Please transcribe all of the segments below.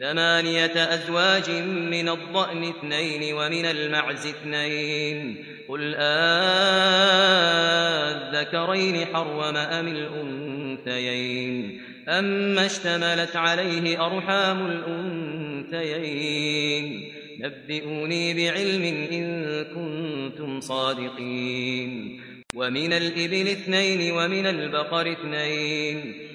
ثمانية أزواج من الضأن اثنين ومن المعز اثنين. قل آذكرين حرم أم الأنثيين. أما اشتملت عليه أرحام الأنثيين. نبئوني بعلم إن كنتم صادقين. ومن الإبل اثنين ومن البقر اثنين.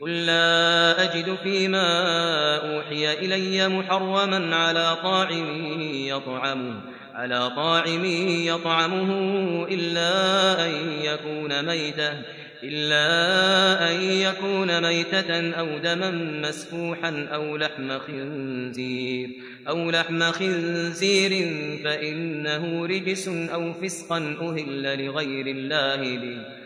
قل لا أجد فيما أوحي إلي محرما على طاعم يطعمه على طاعم يطعمه إلا أن يكون ميتة إلا أن يكون ميتة أو دما مسفوحا أو لحم خنزير أو لحم خنزير فإنه رجس أو فسقا أهل لغير الله به.